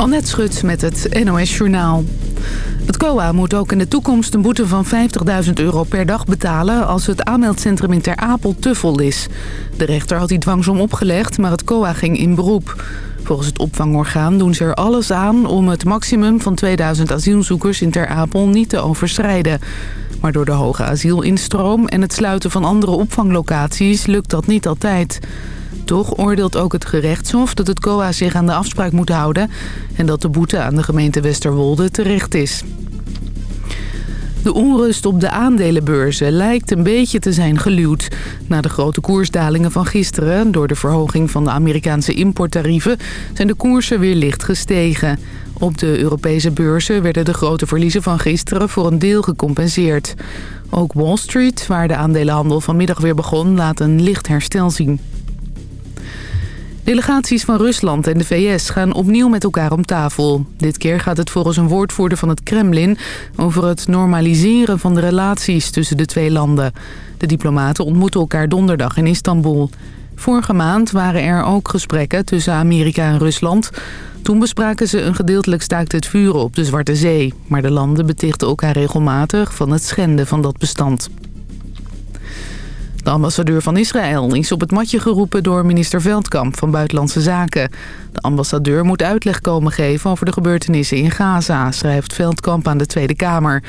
Annette Schut met het NOS Journaal. Het COA moet ook in de toekomst een boete van 50.000 euro per dag betalen... als het aanmeldcentrum in Ter Apel te vol is. De rechter had die dwangsom opgelegd, maar het COA ging in beroep. Volgens het opvangorgaan doen ze er alles aan... om het maximum van 2000 asielzoekers in Ter Apel niet te overschrijden. Maar door de hoge asielinstroom en het sluiten van andere opvanglocaties... lukt dat niet altijd... Toch oordeelt ook het gerechtshof dat het COA zich aan de afspraak moet houden... en dat de boete aan de gemeente Westerwolde terecht is. De onrust op de aandelenbeurzen lijkt een beetje te zijn geluwd. Na de grote koersdalingen van gisteren... door de verhoging van de Amerikaanse importtarieven... zijn de koersen weer licht gestegen. Op de Europese beurzen werden de grote verliezen van gisteren... voor een deel gecompenseerd. Ook Wall Street, waar de aandelenhandel vanmiddag weer begon... laat een licht herstel zien. Delegaties van Rusland en de VS gaan opnieuw met elkaar om tafel. Dit keer gaat het volgens een woordvoerder van het Kremlin... over het normaliseren van de relaties tussen de twee landen. De diplomaten ontmoeten elkaar donderdag in Istanbul. Vorige maand waren er ook gesprekken tussen Amerika en Rusland. Toen bespraken ze een gedeeltelijk staakt het vuren op de Zwarte Zee. Maar de landen betichten elkaar regelmatig van het schenden van dat bestand. De ambassadeur van Israël is op het matje geroepen door minister Veldkamp van Buitenlandse Zaken. De ambassadeur moet uitleg komen geven over de gebeurtenissen in Gaza, schrijft Veldkamp aan de Tweede Kamer.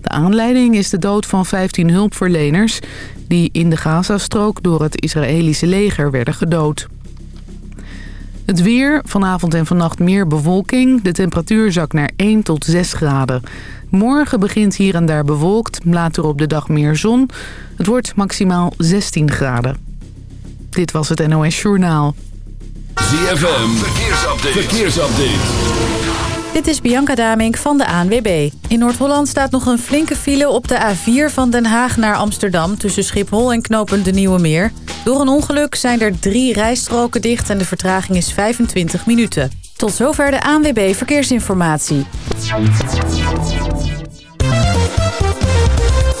De aanleiding is de dood van 15 hulpverleners die in de Gazastrook door het Israëlische leger werden gedood. Het weer, vanavond en vannacht meer bewolking. De temperatuur zakt naar 1 tot 6 graden. Morgen begint hier en daar bewolkt, later op de dag meer zon. Het wordt maximaal 16 graden. Dit was het NOS Journaal. ZFM, verkeersupdate. verkeersupdate. Dit is Bianca Damink van de ANWB. In Noord-Holland staat nog een flinke file op de A4 van Den Haag naar Amsterdam... tussen Schiphol en knooppunt de Nieuwe Meer. Door een ongeluk zijn er drie rijstroken dicht en de vertraging is 25 minuten. Tot zover de ANWB Verkeersinformatie.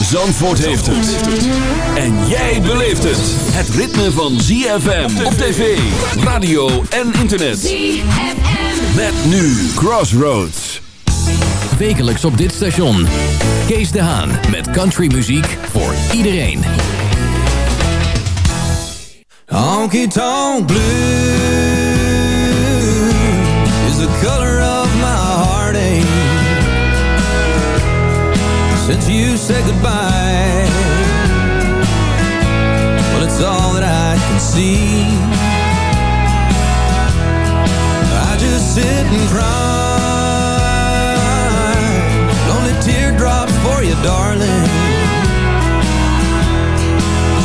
Zandvoort heeft het. En jij beleeft het. Het ritme van ZFM op tv, radio en internet. ZFM. Met nu Crossroads. Wekelijks op dit station. Kees de Haan met countrymuziek voor iedereen. Honky Tonk Blue is the color of said goodbye, well, it's all that I can see. I just sit and cry, lonely teardrops for you, darling.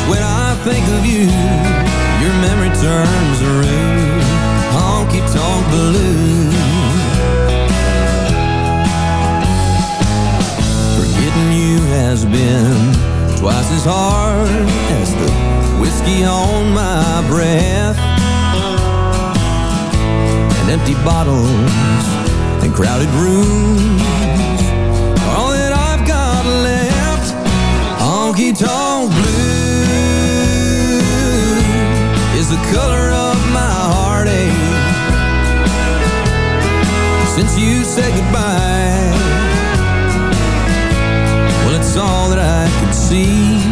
When I think of you, your memory turns around, honky tonk hard as the whiskey on my breath. And empty bottles and crowded rooms are all that I've got left. Honky tonk blue is the color of my heartache. Since you said goodbye, well, it's all that I could see.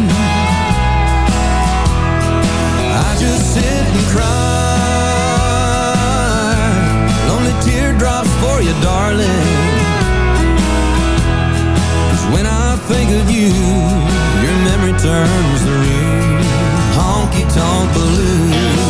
Turns the room honky tonk blue.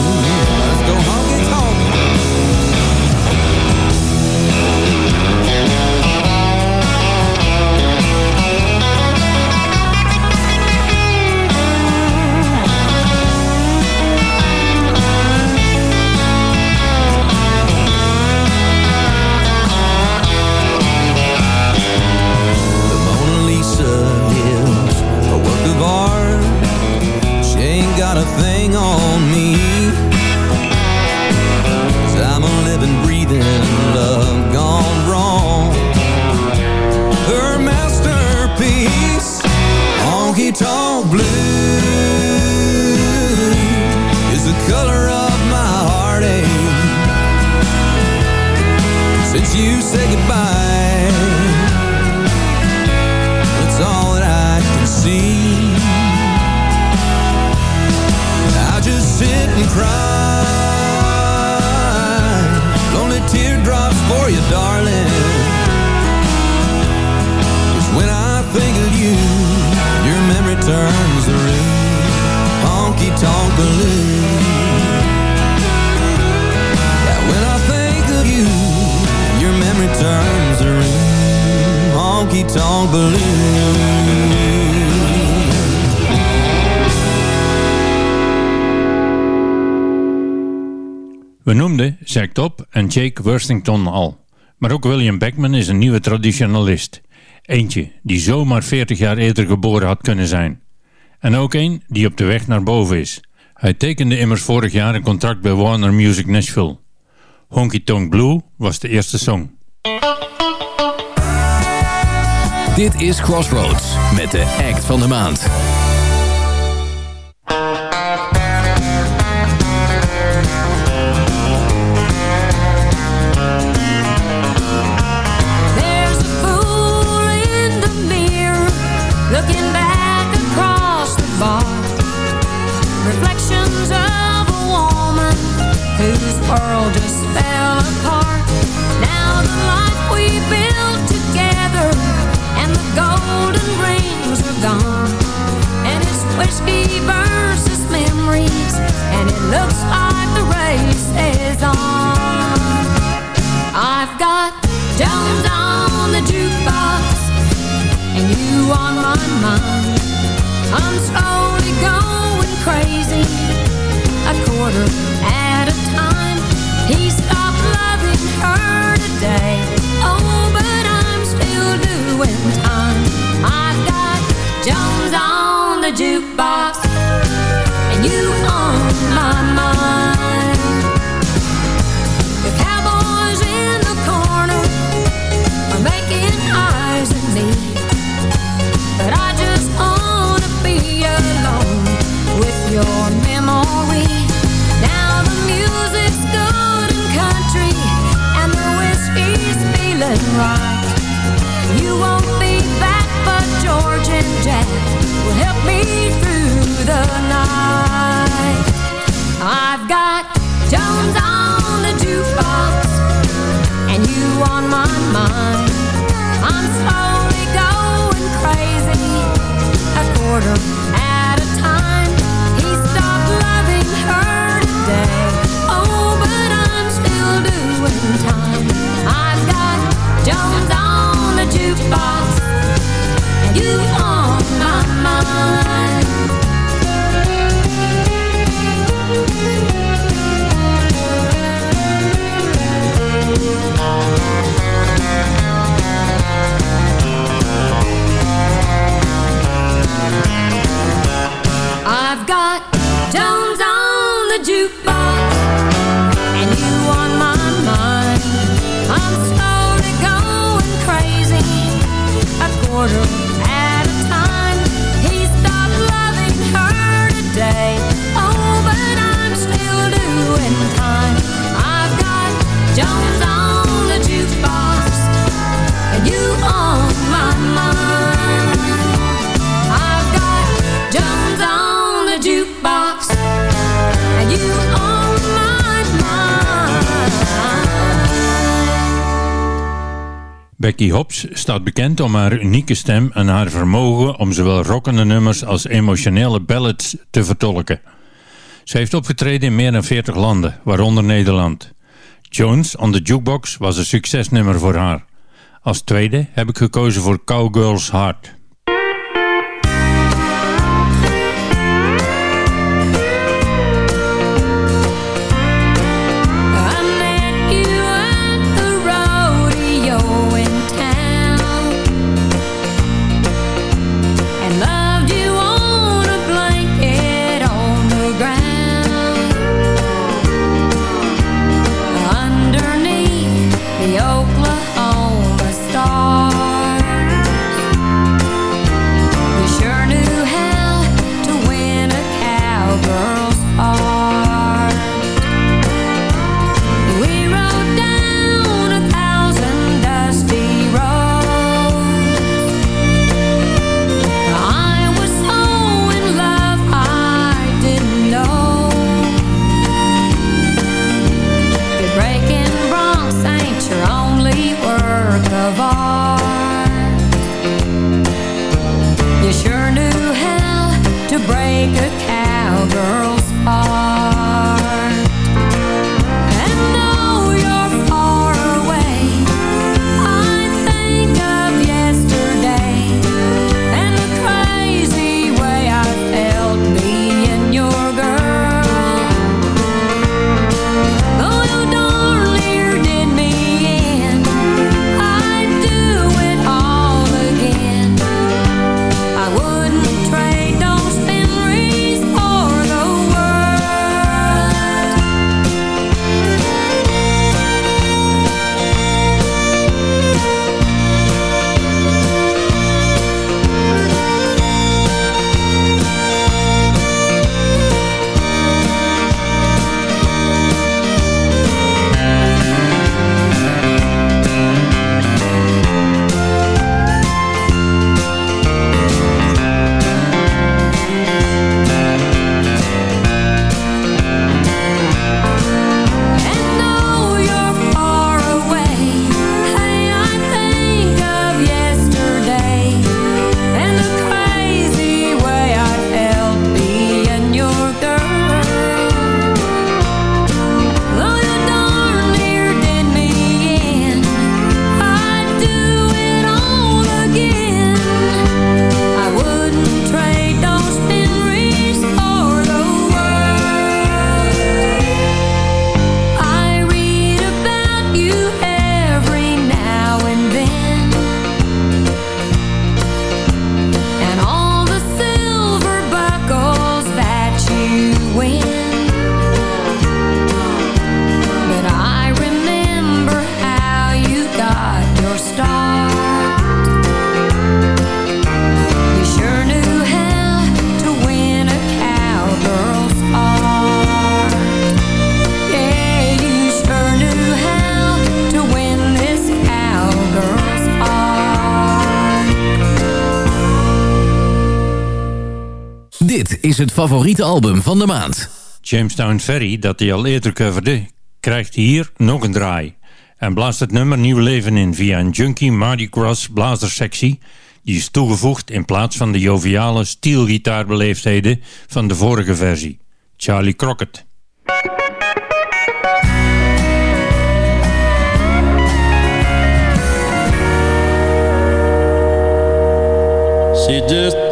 We noemden Zack Top en Jake Worthington al. Maar ook William Beckman is een nieuwe traditionalist. Eentje die zomaar 40 jaar eerder geboren had kunnen zijn. En ook een die op de weg naar boven is. Hij tekende immers vorig jaar een contract bij Warner Music Nashville. Honky Tonk Blue was de eerste song. Dit is Crossroads met de act van de maand. Whiskey versus memories, and it looks like the race is on. I've got Jones on the jukebox and you on my mind. I'm slowly going crazy, a quarter at a time. He stopped loving her you on my mind. Becky Hobbs staat bekend om haar unieke stem en haar vermogen om zowel rockende nummers als emotionele ballads te vertolken. Ze heeft opgetreden in meer dan 40 landen, waaronder Nederland. Jones on the Jukebox was een succesnummer voor haar. Als tweede heb ik gekozen voor Cowgirl's Heart. Het favoriete album van de maand. Jamestown Ferry, dat hij al eerder coverde, krijgt hier nog een draai. En blaast het nummer nieuw leven in via een junkie Mardi Gras blazerssectie die is toegevoegd in plaats van de joviale steelgitaarbeleefdheden van de vorige versie. Charlie Crockett. Just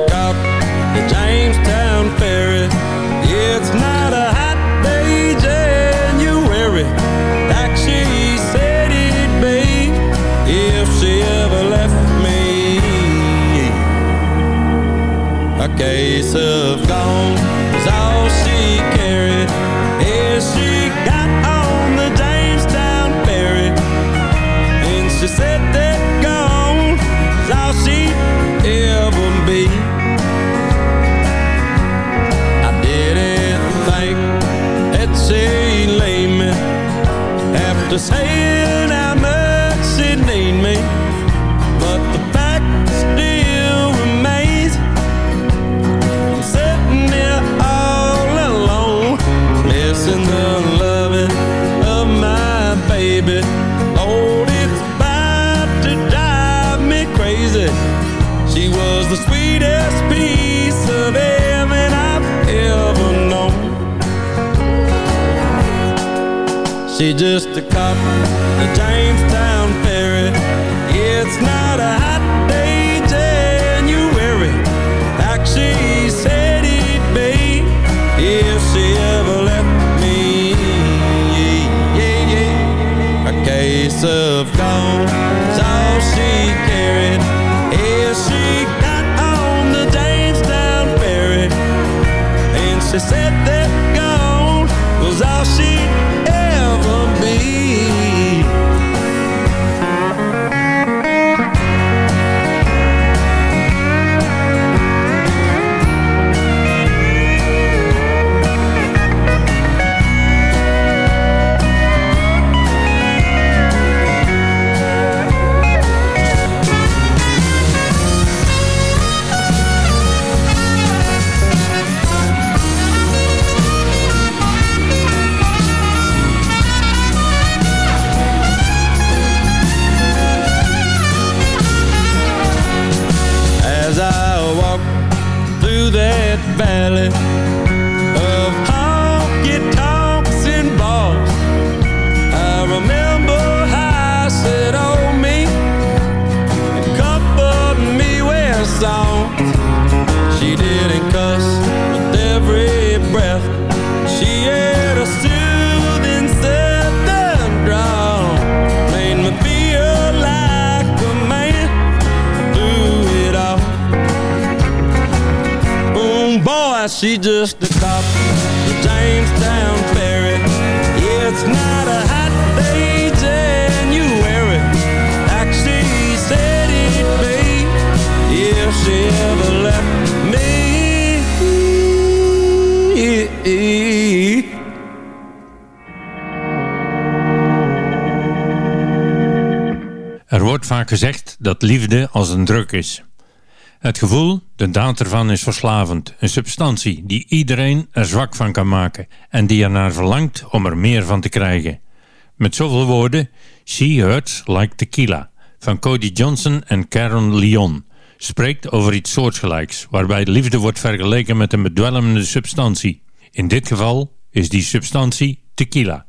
She just a cop, the Jamestown ferry. It's not a hot day, January, like she said it'd be if she ever left me. Yeah, yeah. yeah. A case of gone is all she carried. As she got on the Jamestown ferry, and she said that gone was all she'd Boy, she just a cop, the Jamestown ferry. It's not a hot day, January, like she said it'd be, if she ever left me. Er wordt vaak gezegd dat liefde als een druk is. Het gevoel, de daad ervan is verslavend. Een substantie die iedereen er zwak van kan maken en die ernaar verlangt om er meer van te krijgen. Met zoveel woorden, She Hurts Like Tequila van Cody Johnson en Karen Leon spreekt over iets soortgelijks, waarbij de liefde wordt vergeleken met een bedwelmende substantie. In dit geval is die substantie tequila.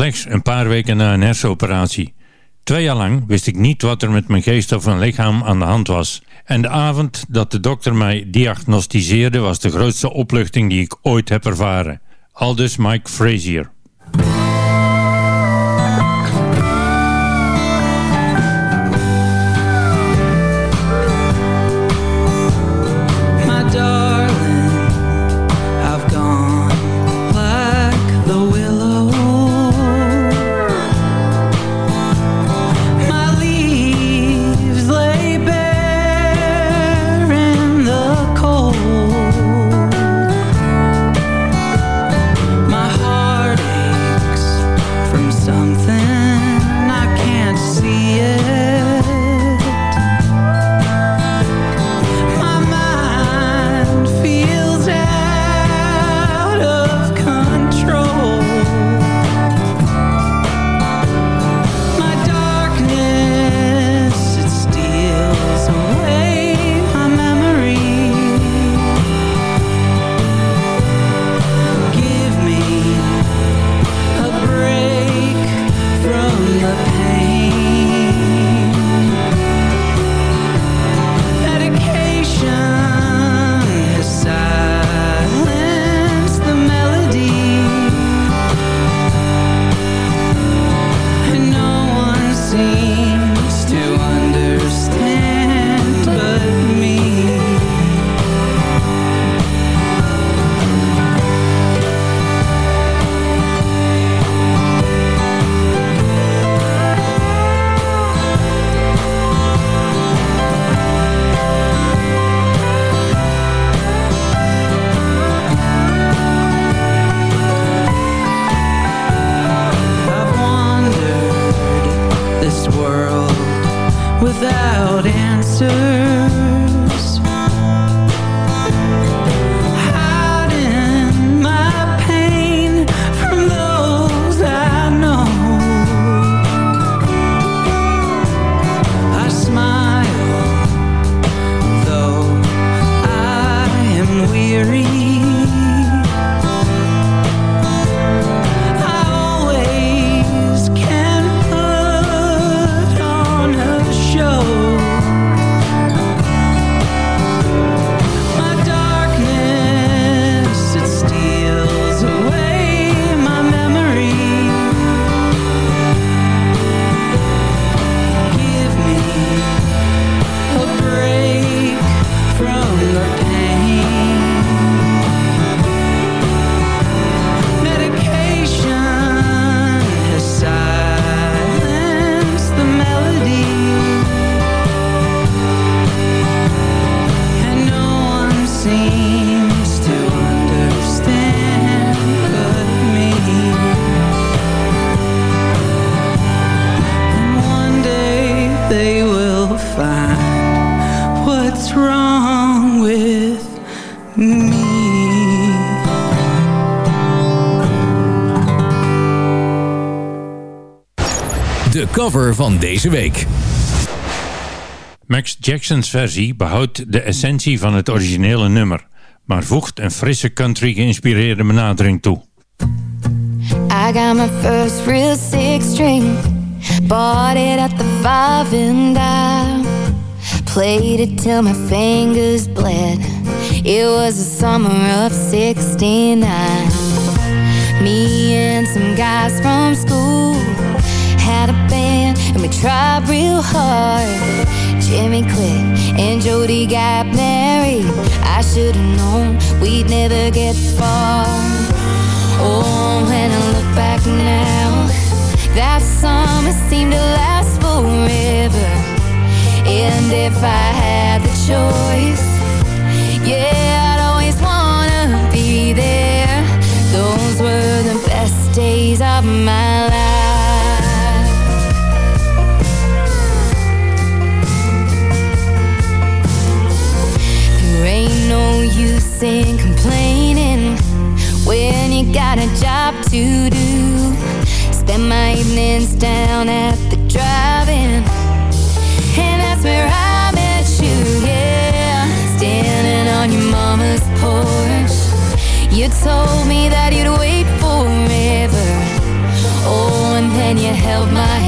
Slechts een paar weken na een hersenoperatie. Twee jaar lang wist ik niet wat er met mijn geest of mijn lichaam aan de hand was. En de avond dat de dokter mij diagnosticeerde was de grootste opluchting die ik ooit heb ervaren. Aldus Mike Frazier. answer. Cover van deze week. Max Jackson's versie behoudt de essentie van het originele nummer, maar voegt een frisse country geïnspireerde benadering toe. I got my first real six string. Bought it at the five and dime. Played it till my fingers bled. It was the summer of 69. Me and some guys from school had a band and we tried real hard. Jimmy quit and Jody got married. I should've known we'd never get far. Oh, when I look back now, that summer seemed to last forever. And if I had the choice, yeah, I'd always wanna be there. Those were the best days of my life. In complaining when you got a job to do. Spend my evenings down at the drive-in, and that's where I met you. Yeah, standing on your mama's porch, you told me that you'd wait forever. Oh, and then you held my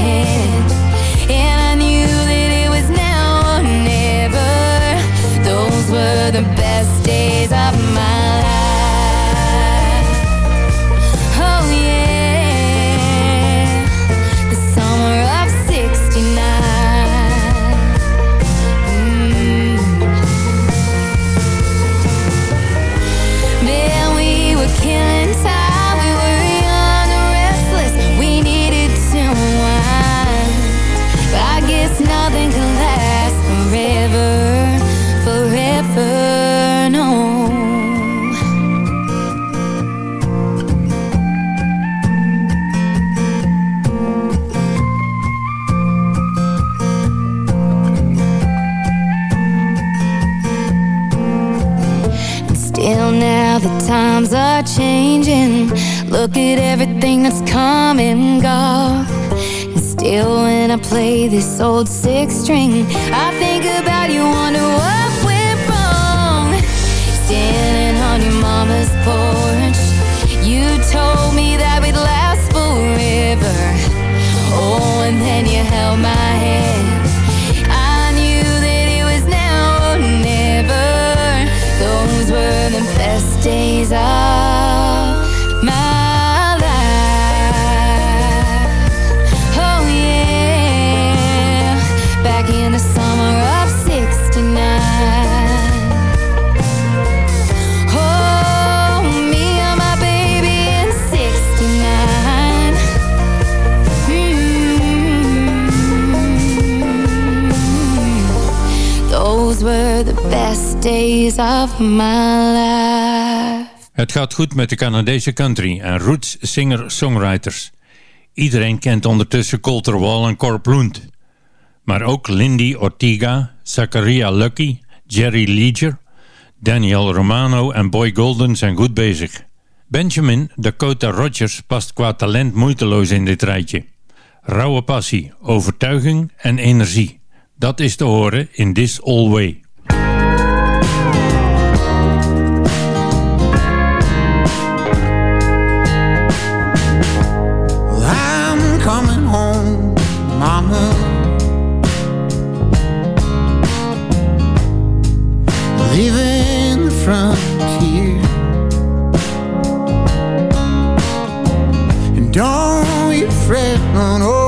times are changing. Look at everything that's come and gone. And still when I play this old six string, I think about you, wonder what went wrong. Standing on your mama's porch, you told me that we'd last forever. Oh, and then you held my hand. The best days of days of my life. Het gaat goed met de Canadese country en roots singer-songwriters. Iedereen kent ondertussen Colter Wall en Corp Lund. Maar ook Lindy Ortiga, Zachariah Lucky, Jerry Leger, Daniel Romano en Boy Golden zijn goed bezig. Benjamin Dakota Rogers past qua talent moeiteloos in dit rijtje. Rauwe passie, overtuiging en energie. Dat is te horen in This All Way. Leaving the frontier. And don't you fret on old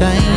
same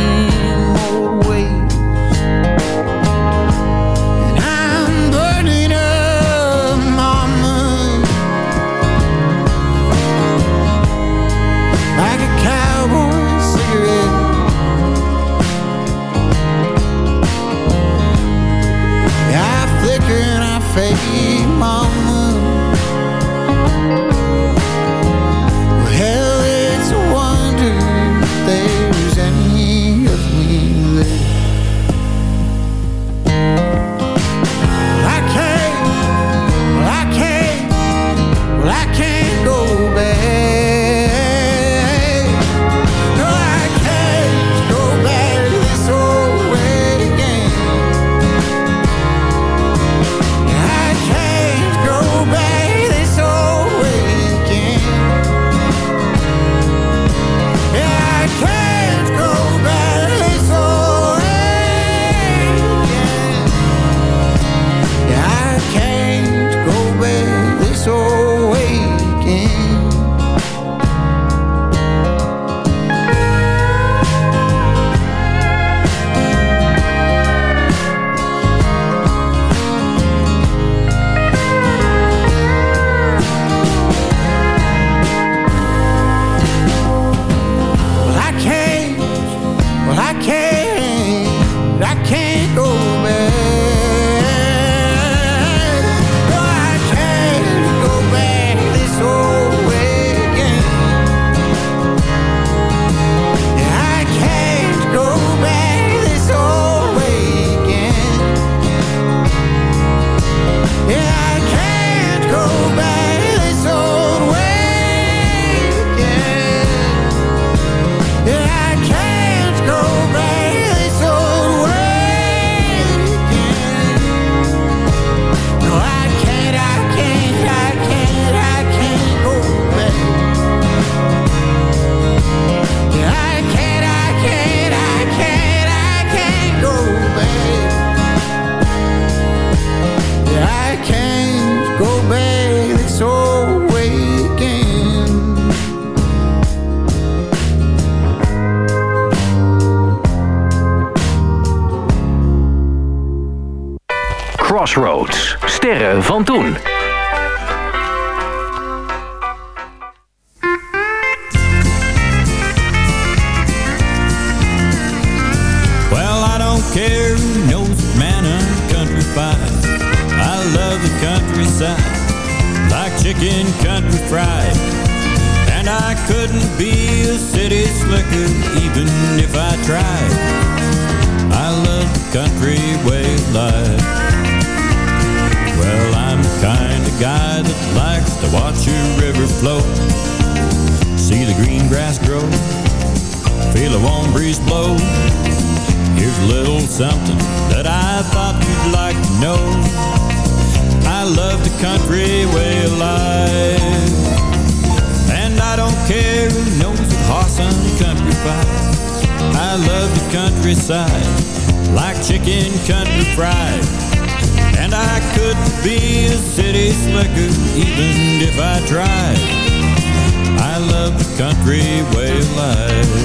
country way of life.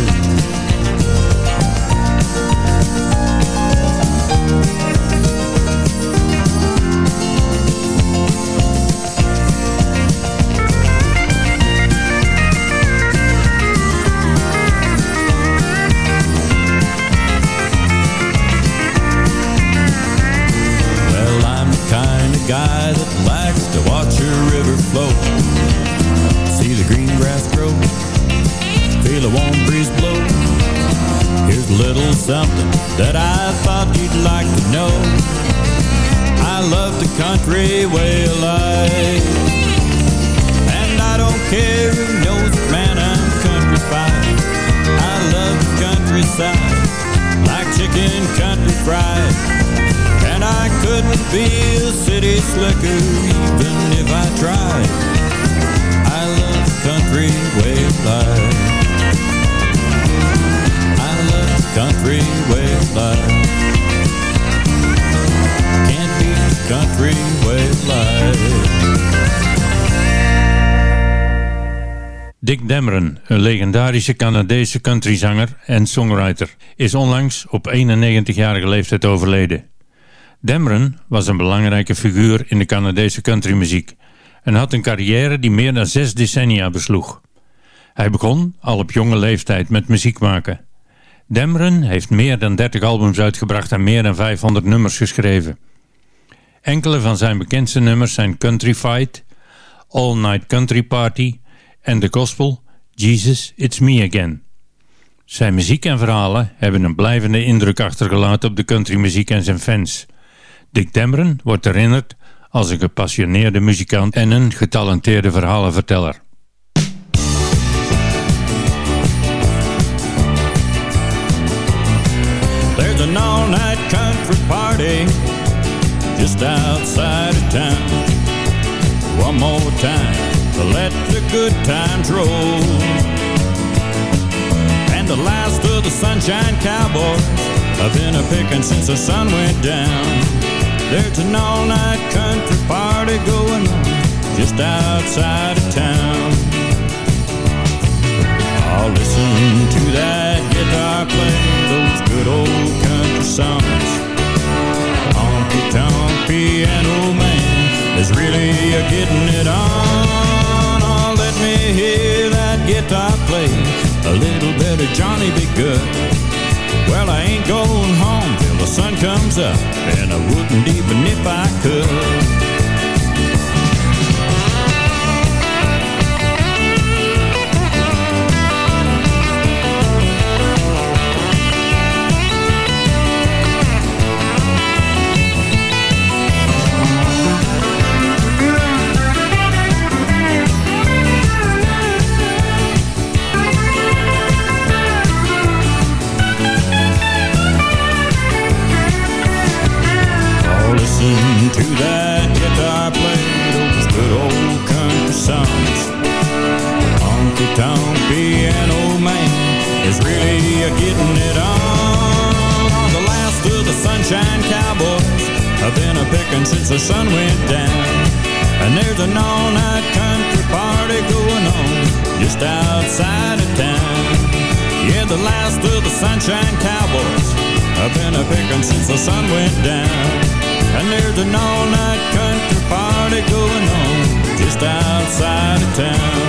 Dameron, een legendarische Canadese countryzanger en songwriter, is onlangs op 91-jarige leeftijd overleden. Dameron was een belangrijke figuur in de Canadese countrymuziek en had een carrière die meer dan zes decennia besloeg. Hij begon al op jonge leeftijd met muziek maken. Dameron heeft meer dan 30 albums uitgebracht en meer dan 500 nummers geschreven. Enkele van zijn bekendste nummers zijn Country Fight, All Night Country Party en de gospel Jesus It's Me Again. Zijn muziek en verhalen hebben een blijvende indruk achtergelaten op de countrymuziek en zijn fans. Dick Dameron wordt herinnerd als een gepassioneerde muzikant en een getalenteerde verhalenverteller. There's an all-night country party just outside of town. One more time let the good times roll. And the last of the Sunshine Cowboys have been a pickin' since the sun went down. There's an all-night country party going on just outside of town. I'll listen to that guitar play those good old country songs. Honky tonk piano man is really a getting it on. Hear that guitar play a little bit of Johnny B. Goode. Well, I ain't going home till the sun comes up, and I wouldn't even if I could. The sun went down. And there's an all-night country party going on just outside of town. Yeah, the last of the Sunshine Cowboys have been a pickin' since the sun went down. And there's an all-night country party going on just outside of town.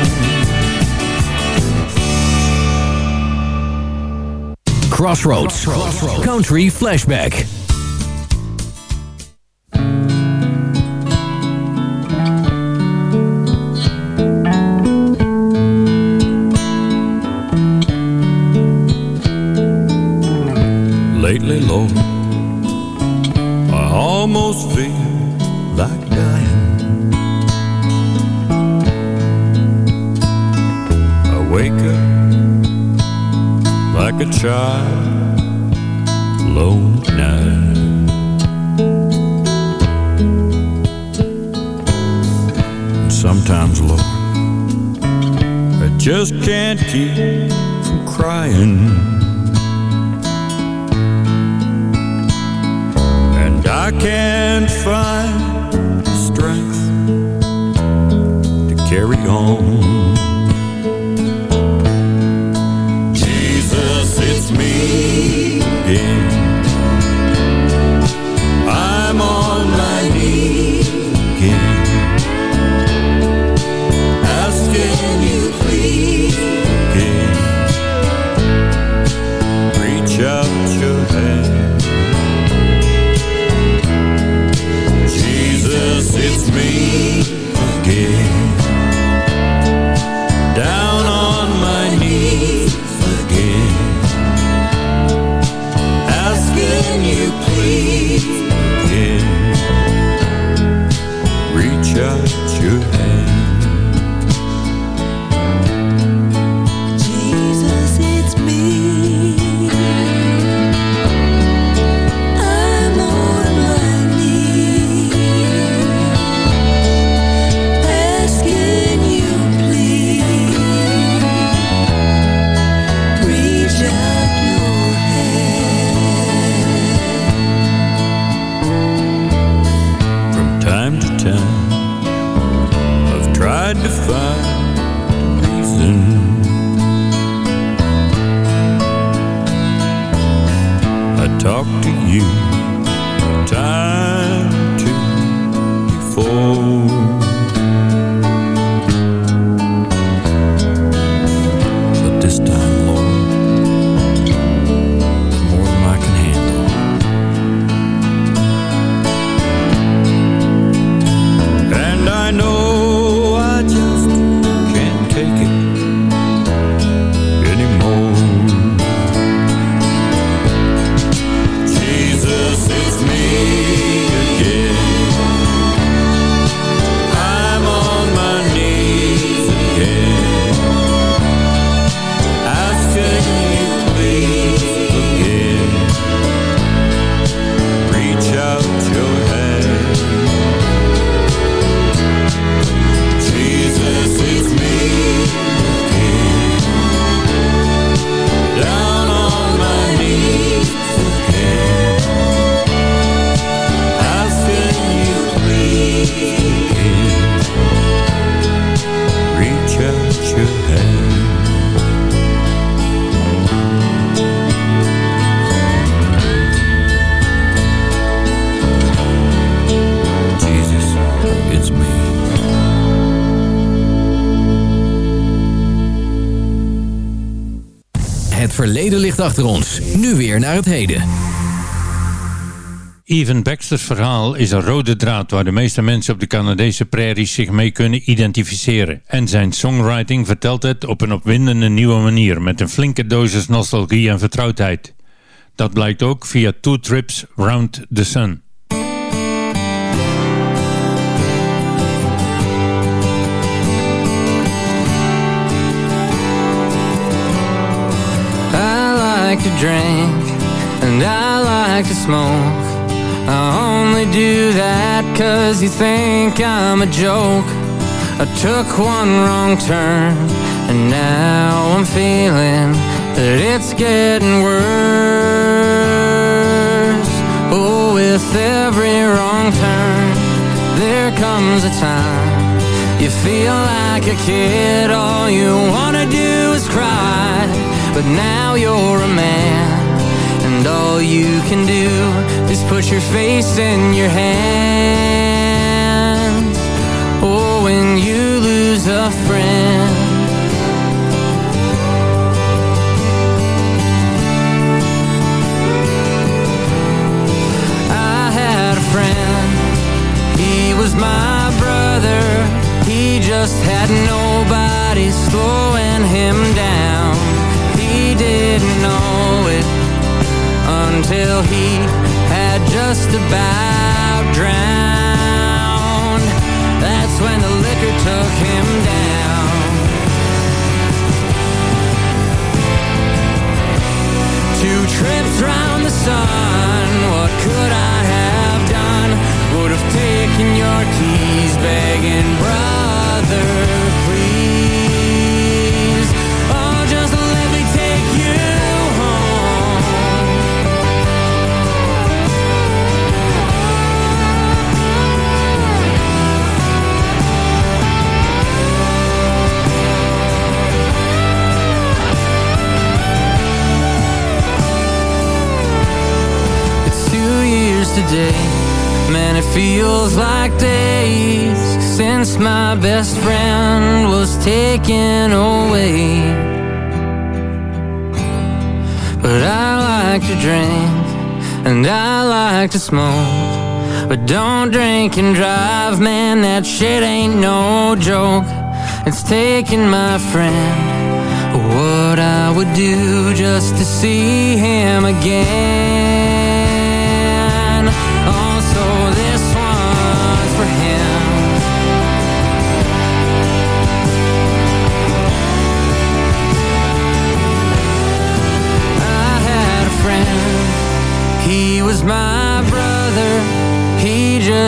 Crossroads. Crossroads. Country Flashback. Lately, Lord, I almost feel like dying. I wake up like a child alone at night. And sometimes, Lord, I just can't keep from crying. I can't find strength to carry on. yeux. Het verleden ligt achter ons. Nu weer naar het heden. Even Baxter's verhaal is een rode draad waar de meeste mensen op de Canadese prairies zich mee kunnen identificeren. En zijn songwriting vertelt het op een opwindende nieuwe manier met een flinke dosis nostalgie en vertrouwdheid. Dat blijkt ook via Two Trips Round the Sun. Like to drink and I like to smoke. I only do that cause you think I'm a joke. I took one wrong turn and now I'm feeling that it's getting worse. Oh, with every wrong turn, there comes a time you feel like a kid. All you wanna do is cry, but now you're a man. And all you can do is put your face in your hands. Oh, when you lose a friend. I had a friend, he was my brother. He just had nobody slowing him down. Didn't know it until he had just about drowned. That's when the liquor took him down. Two trips round the sun, what could I have done? Would have taken your keys, begging, brother, years today. Man, it feels like days since my best friend was taken away. But I like to drink and I like to smoke. But don't drink and drive, man, that shit ain't no joke. It's taking my friend. What I would do just to see him again.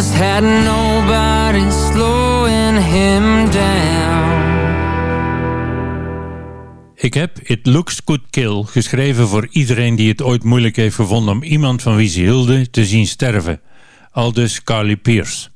Had nobody him down. Ik heb It Looks Good Kill geschreven voor iedereen die het ooit moeilijk heeft gevonden om iemand van wie ze hielden te zien sterven. Aldus Carly Pierce.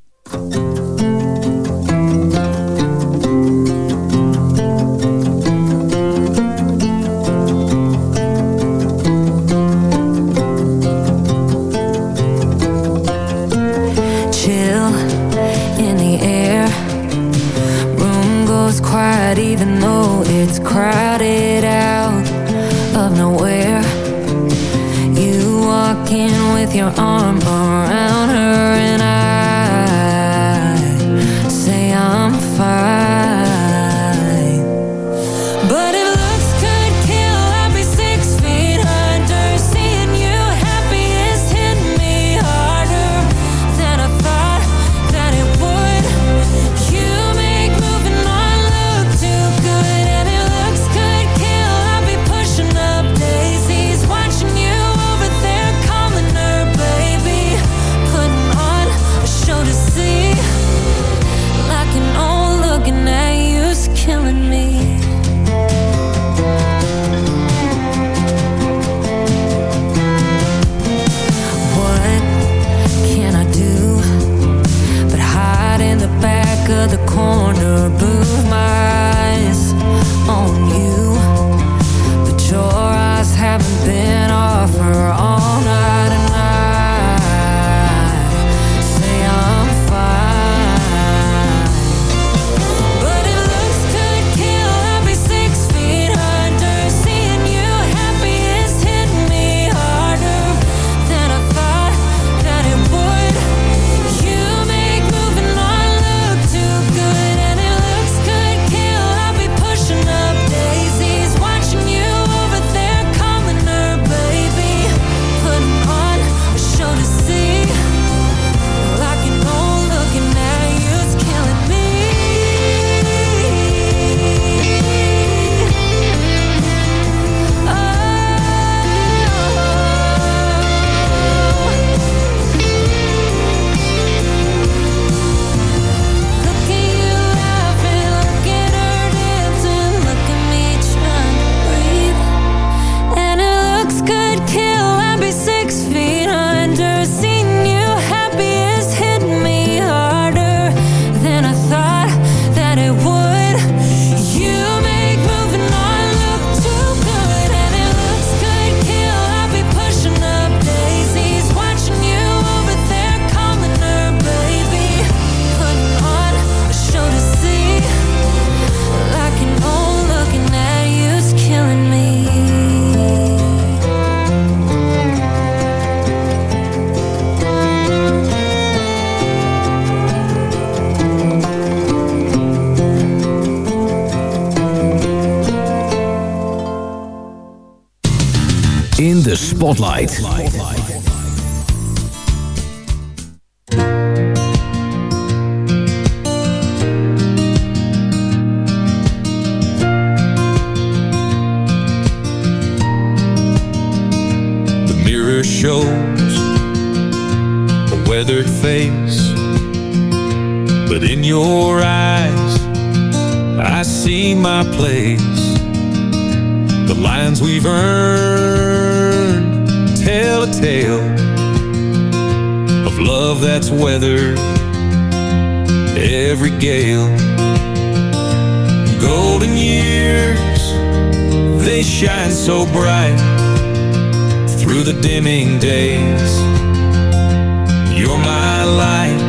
Spotlight. Spotlight. shows a weathered face, but in your eyes I see my place, the lines we've earned weather, every gale. Golden years, they shine so bright through the dimming days. You're my light.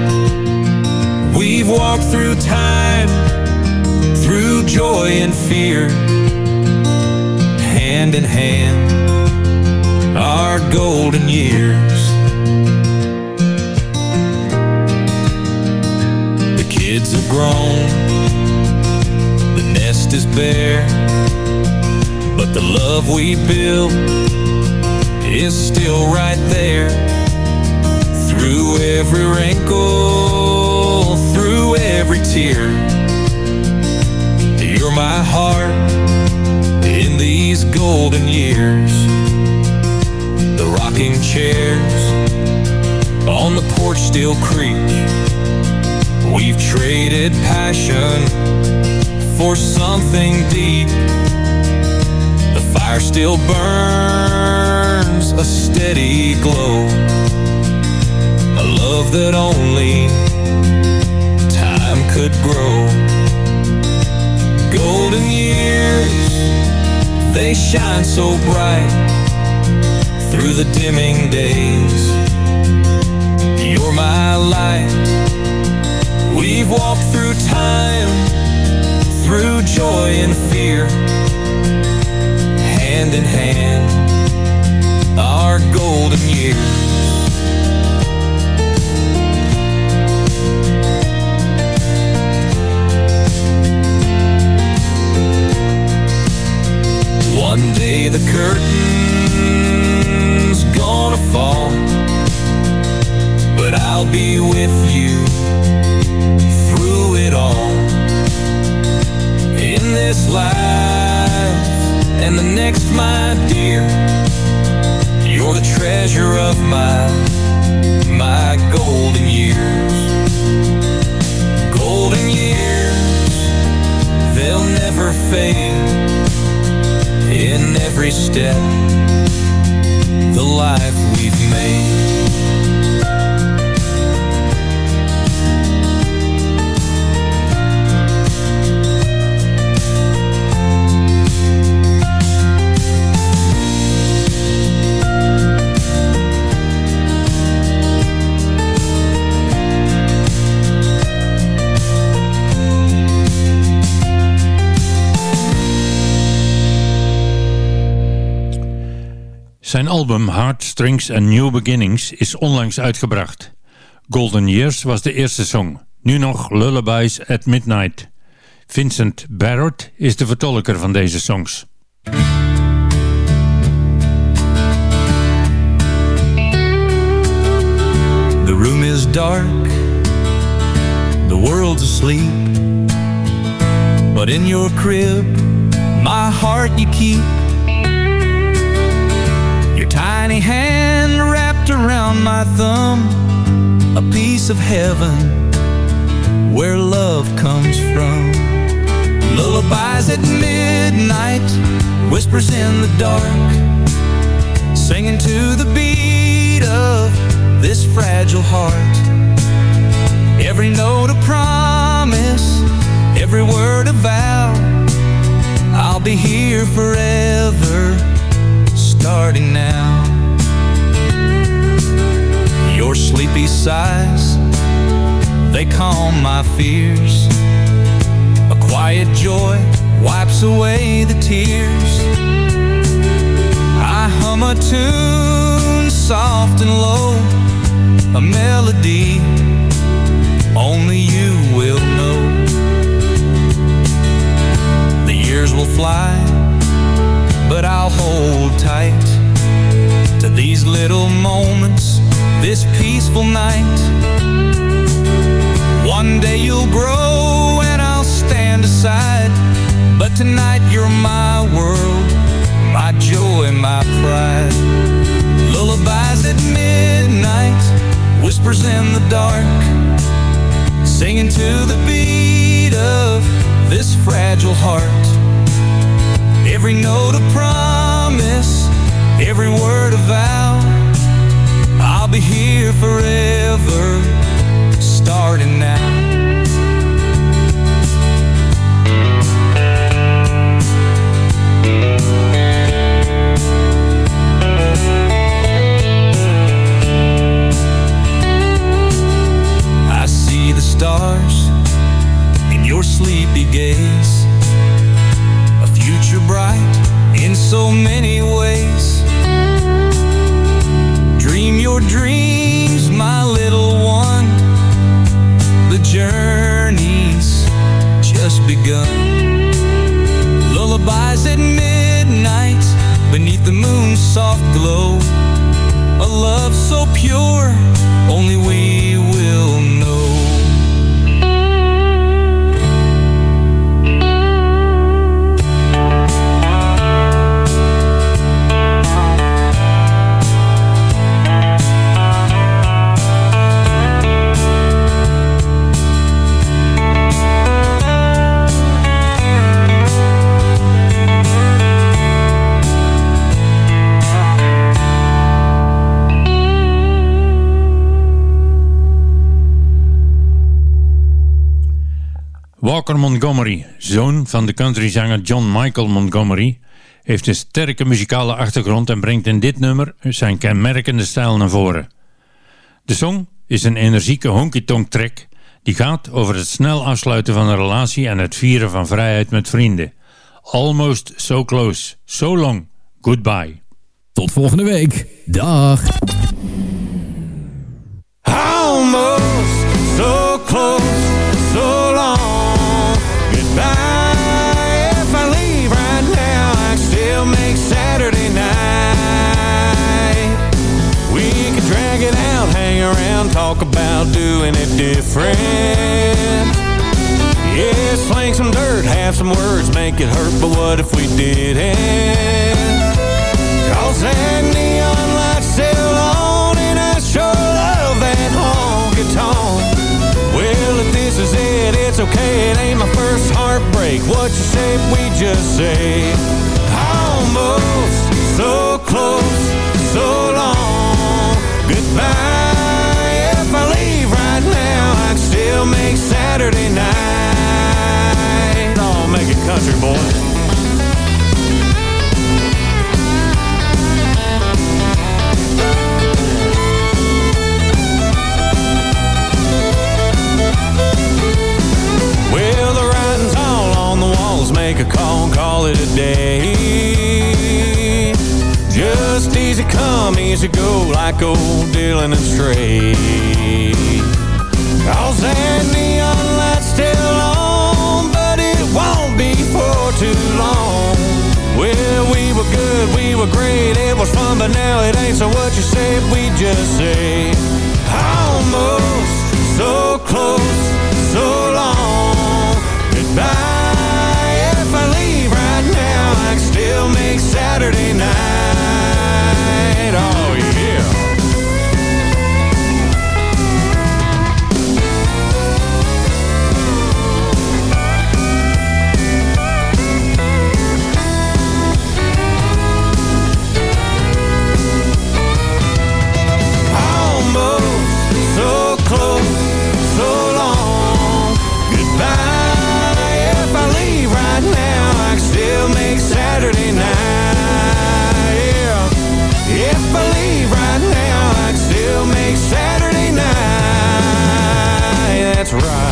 We've walked through time, through joy and fear, hand in hand, our golden years. kids have grown. The nest is bare But the love we built Is still right there. Through every wrinkle Through every tear. You're my heart In these golden years. The rocking chairs On the porch still creak. We've traded passion for something deep. The fire still burns a steady glow. A love that only time could grow. Golden years, they shine so bright Through the dimming days. You're my light. We've walked through time, through joy and fear, hand in hand, our golden years. One day the curtain's gonna fall But I'll be with you this life. And the next, my dear, you're the treasure of my, my golden years. Golden years, they'll never fade in every step the life we've made Zijn album Heartstrings and New Beginnings is onlangs uitgebracht. Golden Years was de eerste song. Nu nog Lullabies at Midnight. Vincent Barrett is de vertolker van deze songs. The room is dark, the world's asleep. But in your crib, my heart you keep. Tiny hand wrapped around my thumb, a piece of heaven where love comes from. Lullabies at midnight, whispers in the dark, singing to the beat of this fragile heart. Every note a promise, every word a vow. I'll be here forever, starting now. Your sleepy sighs, they calm my fears. A quiet joy wipes away the tears. I hum a tune soft and low, a melody only you will know. The years will fly, but I'll hold tight to these little moments, this peaceful night. One day you'll grow and I'll stand aside, but tonight you're my world, my joy, my pride. Lullabies at midnight, whispers in the dark, singing to the beat of this fragile heart. Every note a promise, every word a vow. I'll be here forever, starting now. I see the stars in your sleepy gaze. Bright in so many ways. Dream your dreams, my little one. The journey's just begun. Lullabies at midnight beneath the moon's soft glow. A love so pure, only we Montgomery, zoon van de countryzanger John Michael Montgomery, heeft een sterke muzikale achtergrond en brengt in dit nummer zijn kenmerkende stijl naar voren. De song is een energieke honky-tonk track die gaat over het snel afsluiten van een relatie en het vieren van vrijheid met vrienden. Almost so close, so long, Goodbye. Tot volgende week. Dag. Talk about doing it different. Yeah, sling some dirt, have some words, make it hurt, but what if we didn't? Cause that neon light's still on and I sure love that honky tonk. Well, if this is it, it's okay. It ain't my first heartbreak. What you say, we just say almost so Saturday night. I'll make it country, boy. Well, the writing's all on the walls. Make a call call it a day. Just easy come, easy go, like old Dylan and Stray. Too long. Well, we were good, we were great, it was fun, but now it ain't. So what you say if we just say almost That's right.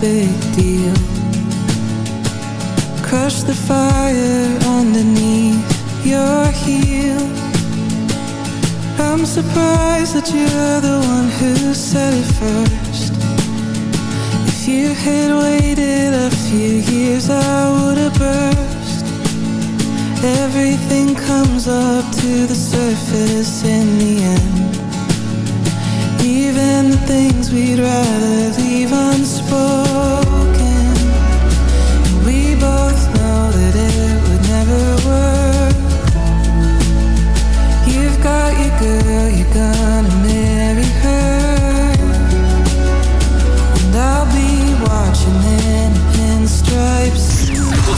Big deal Crush the fire underneath your heel I'm surprised that you're the one who said it first if you had waited a few years, I would have burst. Everything comes up to the surface in the end. Even the things we'd rather leave unspoken.